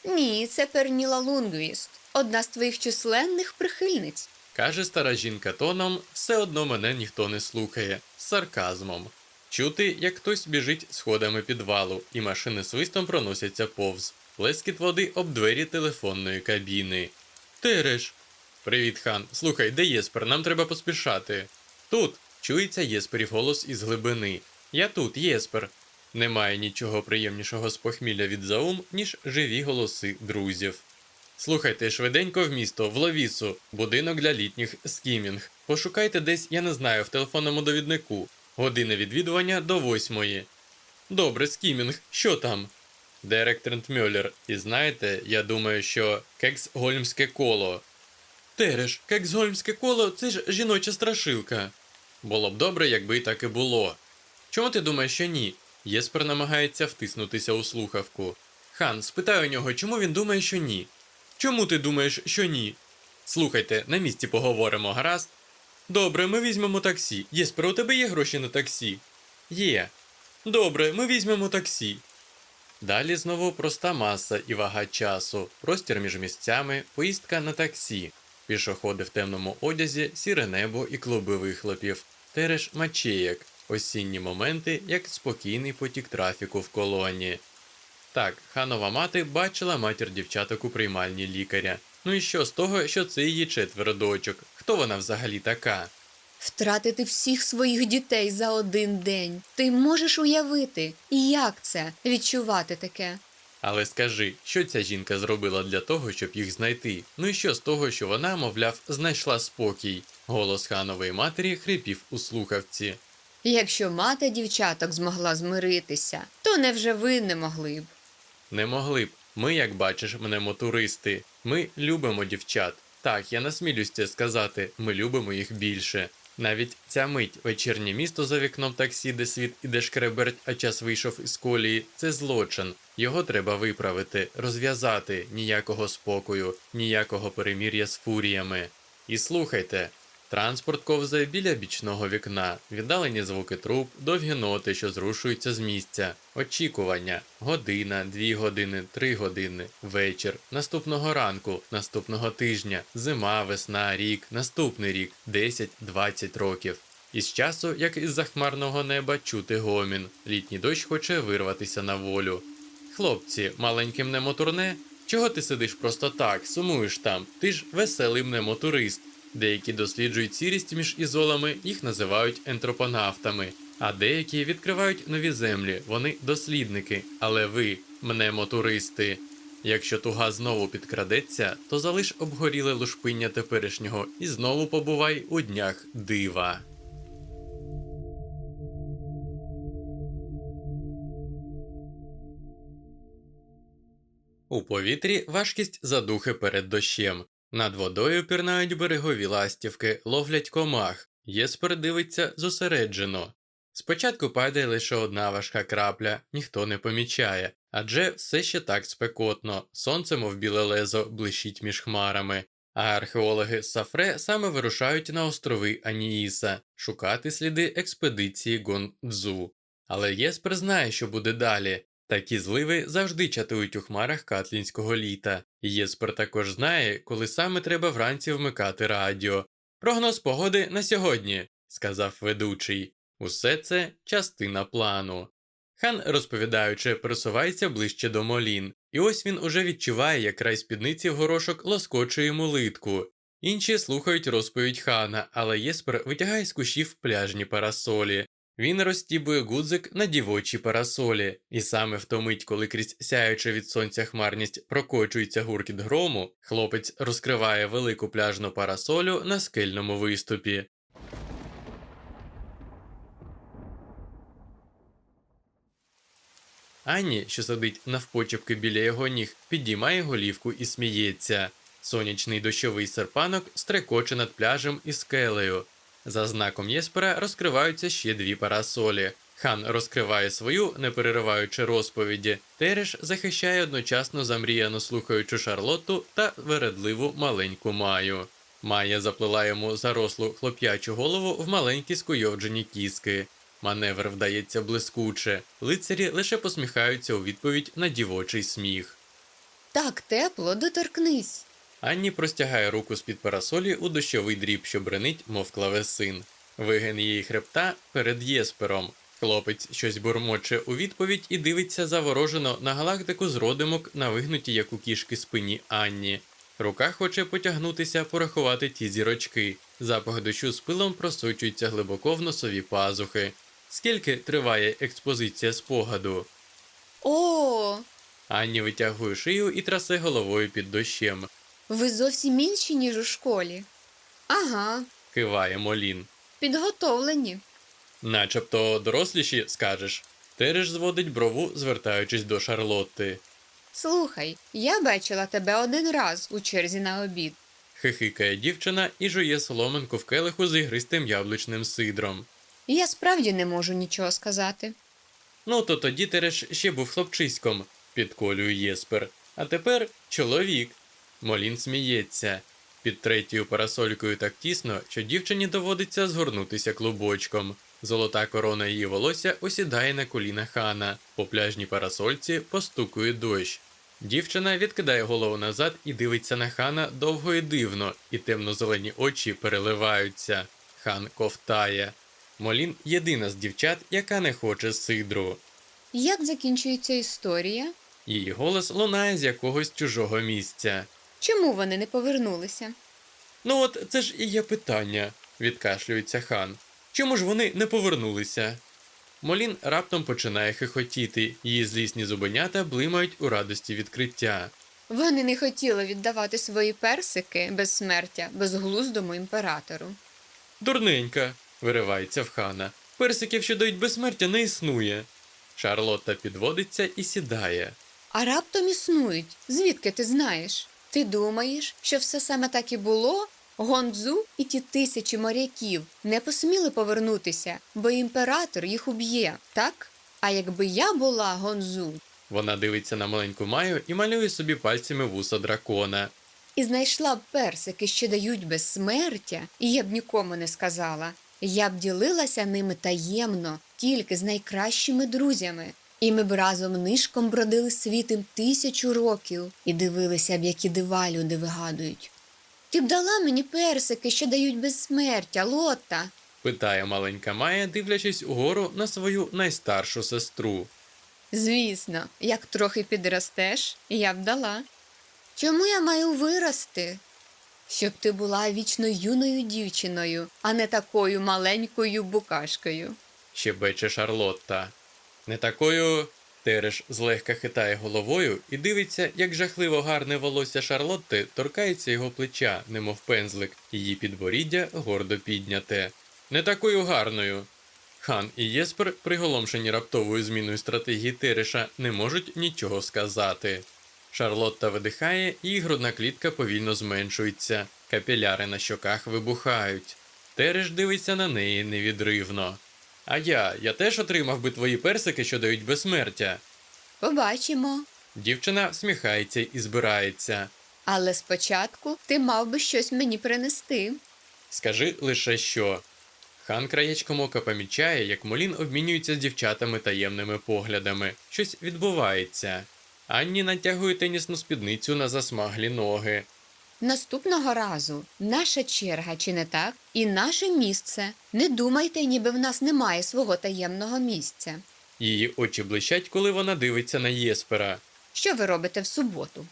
Ні, це Перніла Лунгвіст, одна з твоїх численних прихильниць. каже стара жінка тоном, все одно мене ніхто не слухає, з сарказмом. Чути, як хтось біжить сходами підвалу, і машини свистом проносяться повз. Плескіт води об двері телефонної кабіни. Тереш. Привіт, хан. Слухай, де Єспер? Нам треба поспішати. Тут. Чується Єсперів голос із глибини. Я тут, Єспер. Немає нічого приємнішого з похмілля від заум, ніж живі голоси друзів. Слухайте швиденько в місто, в Ловісу, будинок для літніх скімінг. Пошукайте десь, я не знаю, в телефонному довіднику. Години відвідування до восьмої. Добре, скімінг, що там? Дерек Трентмюллер. І знаєте, я думаю, що кексгольмське коло. Тереш, кексгольмське коло це ж жіноча страшилка. Було б добре, якби так і було. Чому ти думаєш, що ні? Єспер намагається втиснутися у слухавку. Хан, спитай у нього, чому він думає, що ні. Чому ти думаєш, що ні? Слухайте, на місці поговоримо, гаразд? Добре, ми візьмемо таксі. Єспер, у тебе є гроші на таксі? Є. Добре, ми візьмемо таксі. Далі знову проста маса і вага часу, простір між місцями, поїздка на таксі, пішоходи в темному одязі, сіре небо і клуби вихлопів, тереш мачеєк, осінні моменти, як спокійний потік трафіку в колоні. Так, ханова мати бачила матір дівчаток у приймальні лікаря. Ну і що з того, що це її четверо дочок? Хто вона взагалі така? Втратити всіх своїх дітей за один день. Ти можеш уявити, як це відчувати таке? Але скажи, що ця жінка зробила для того, щоб їх знайти? Ну і що з того, що вона, мовляв, знайшла спокій? Голос ханової матері хрипів у слухавці. Якщо мати дівчаток змогла змиритися, то невже ви не могли б? Не могли б. Ми, як бачиш, мене туристи. Ми любимо дівчат. Так, я насмілюсь це сказати, ми любимо їх більше. Навіть ця мить вечірнє місто за вікном таксі, де світ іде шкреберть, а час вийшов із колії, це злочин. Його треба виправити, розв'язати, ніякого спокою, ніякого перемір'я з фуріями. І слухайте. Транспорт ковзає біля бічного вікна, віддалені звуки труб, довгі ноти, що зрушуються з місця, очікування, година, дві години, три години, вечір, наступного ранку, наступного тижня, зима, весна, рік, наступний рік, 10-20 років. Із часу, як із захмарного неба, чути гомін. Літній дощ хоче вирватися на волю. Хлопці, маленьким немотурне? Чого ти сидиш просто так, сумуєш там? Ти ж веселий мнемотурист. Деякі досліджують сірість між ізолами, їх називають ентропонавтами, а деякі відкривають нові землі, вони дослідники, але ви мнемотуристи. Якщо туга знову підкрадеться, то залиш обгоріле лушпиння теперішнього і знову побувай у днях дива. У повітрі важкість задухи перед дощем. Над водою пірнають берегові ластівки, ловлять комах. Єспер дивиться зосереджено. Спочатку падає лише одна важка крапля, ніхто не помічає, адже все ще так спекотно, сонце, мов біле лезо, блищить між хмарами. А археологи Сафре саме вирушають на острови Аніїса шукати сліди експедиції Гондзу. Але Єспер знає, що буде далі. Такі зливи завжди чатують у хмарах катлінського літа, Єспер також знає, коли саме треба вранці вмикати радіо. Прогноз погоди на сьогодні, сказав ведучий. Усе це частина плану. Хан, розповідаючи, просувається ближче до молін, і ось він уже відчуває, як край спідниці в горошок лоскочує йому литку. Інші слухають розповідь хана, але Єспер витягає з кущів пляжні парасолі. Він розтібує гудзик на дівочій парасолі, і саме в мить, коли крізь сяючи від сонця хмарність прокочується гуркіт грому, хлопець розкриває велику пляжну парасолю на скельному виступі. Анні, що сидить навпочепки біля його ніг, підіймає голівку і сміється. Сонячний дощовий серпанок стрекоче над пляжем і скелею. За знаком Єспера розкриваються ще дві парасолі. Хан розкриває свою, не перериваючи розповіді. Тереш захищає одночасно замріяно слухаючу Шарлотту та вередливу маленьку Маю. Майя заплела йому зарослу хлоп'ячу голову в маленькі скуйовджені кіски. Маневр вдається блискуче. Лицарі лише посміхаються у відповідь на дівочий сміх. Так тепло, доторкнись. Анні простягає руку з-під парасолі у дощовий дріб, що бренить, мов клавесин. Вигин її хребта перед Єспером. Хлопець щось бурмоче у відповідь і дивиться заворожено на галактику з родимок на вигнуті, як у кішки спині Анні. Рука хоче потягнутися, порахувати ті зірочки. Запах дощу з пилом просочується глибоко в носові пазухи. Скільки триває експозиція спогаду? О, Анні витягує шию і трасе головою під дощем. Ви зовсім інші, ніж у школі. Ага, Киває Молін. підготовлені. Начебто доросліші, скажеш. Тереш зводить брову, звертаючись до Шарлотти. Слухай, я бачила тебе один раз у черзі на обід. Хихикає дівчина і жує соломинку в келиху з ігристим яблучним сидром. Я справді не можу нічого сказати. Ну, то тоді Тереш ще був хлопчиськом, підколює Єспер. А тепер чоловік. Молін сміється. Під третьою парасолькою так тісно, що дівчині доводиться згорнутися клубочком. Золота корона її волосся осідає на коліна хана. По пляжній парасольці постукує дощ. Дівчина відкидає голову назад і дивиться на хана довго і дивно, і темно-зелені очі переливаються. Хан ковтає. Молін єдина з дівчат, яка не хоче сидру. Як закінчується історія? Її голос лунає з якогось чужого місця. Чому вони не повернулися? Ну от це ж і є питання, відкашлюється хан. Чому ж вони не повернулися? Молін раптом починає хихотіти, її злісні зубенята блимають у радості відкриття. Вони не хотіли віддавати свої персики безсмертя безглуздому імператору. Дурненька, виривається в хана. Персиків, що дають безсмертя, не існує. Шарлотта підводиться і сідає. А раптом існують. Звідки ти знаєш? Ти думаєш, що все саме так і було? Гонзу і ті тисячі моряків не посміли повернутися, бо імператор їх уб'є, так? А якби я була Гонзу Вона дивиться на маленьку Маю і малює собі пальцями вуса дракона. і знайшла б персики, що дають безсмертя, і я б нікому не сказала. Я б ділилася ними таємно, тільки з найкращими друзями. І ми б разом нишком бродили світом тисячу років і дивилися б, які дива люди вигадують. Ти б дала мені персики, що дають безсмертя, Лотта. Питає маленька Майя, дивлячись угору на свою найстаршу сестру. Звісно, як трохи підростеш, я б дала. Чому я маю вирости? Щоб ти була вічно юною дівчиною, а не такою маленькою букашкою. щебече Шарлотта. Не такою. Тереш злегка хитає головою і дивиться, як жахливо гарне волосся Шарлотти торкається його плеча, немов пензлик, її підборіддя гордо підняте. Не такою гарною. Хан і Єспер, приголомшені раптовою зміною стратегії Тереша, не можуть нічого сказати. Шарлотта видихає, і грудна клітка повільно зменшується, капіляри на щоках вибухають. Тереш дивиться на неї невідривно. А я, я теж отримав би твої персики, що дають безсмертя. Побачимо. Дівчина всміхається і збирається. Але спочатку ти мав би щось мені принести. Скажи лише що. Хан краєчком ока помічає, як Молін обмінюється з дівчатами таємними поглядами. Щось відбувається. Анні натягує тенісну спідницю на засмаглі ноги. Наступного разу наша черга, чи не так? І наше місце. Не думайте, ніби в нас немає свого таємного місця. Її очі блищать, коли вона дивиться на Єспера. Що ви робите в суботу?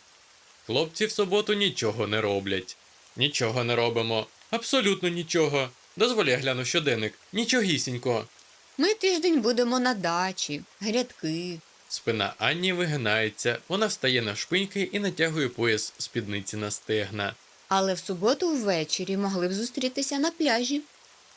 Хлопці в суботу нічого не роблять. Нічого не робимо. Абсолютно нічого. Дозволь я гляну щоденник. Нічогісінько. Ми тиждень будемо на дачі, грядки. Спина Анні вигинається, вона встає навшпиньки і натягує пояс спідниці на стегна. Але в суботу ввечері могли б зустрітися на пляжі.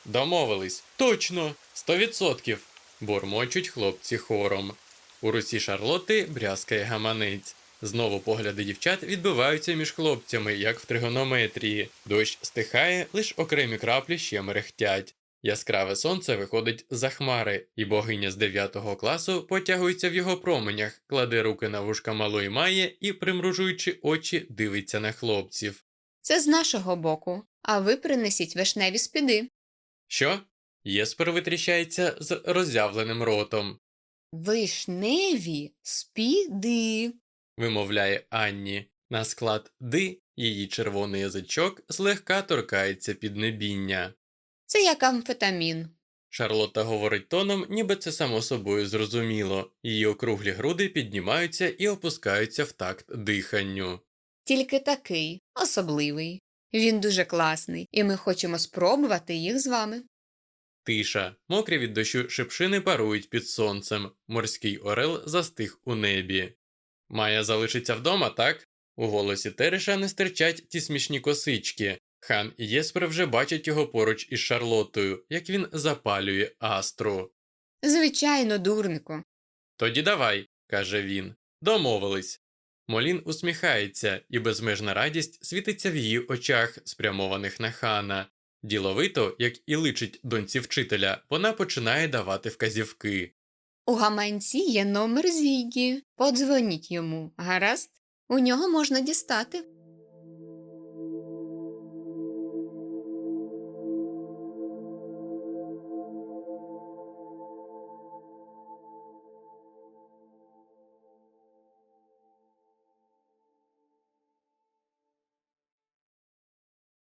Домовились. Точно! Сто відсотків. Бурмочуть хлопці хором. У руці Шарлоти брязкає гаманець. Знову погляди дівчат відбиваються між хлопцями, як в тригонометрії. Дощ стихає, лиш окремі краплі ще мерехтять. Яскраве сонце виходить за хмари, і богиня з 9 класу потягується в його променях, кладе руки на вушка малої Майї і, примружуючи очі, дивиться на хлопців. Це з нашого боку, а ви принесіть вишневі спіди. Що? Єспер витріщається з роззявленим ротом. Вишневі спіди. вимовляє Анні. На склад ди її червоний язичок злегка торкається піднебіння. Це як амфетамін. Шарлотта говорить тоном, ніби це само собою зрозуміло. Її округлі груди піднімаються і опускаються в такт диханню. Тільки такий, особливий. Він дуже класний, і ми хочемо спробувати їх з вами. Тиша, мокрі від дощу шипшини парують під сонцем. Морський орел застиг у небі. Майя залишиться вдома, так? У голосі Тереша не стирчать ті смішні косички. Хан і Єспер вже бачать його поруч із Шарлотою, як він запалює астру. Звичайно, дурнику. Тоді давай, каже він. Домовились. Молін усміхається, і безмежна радість світиться в її очах, спрямованих на хана. Діловито, як і личить доньці вчителя, вона починає давати вказівки. У гаманці є номер Зігі. Подзвоніть йому, гаразд? У нього можна дістати.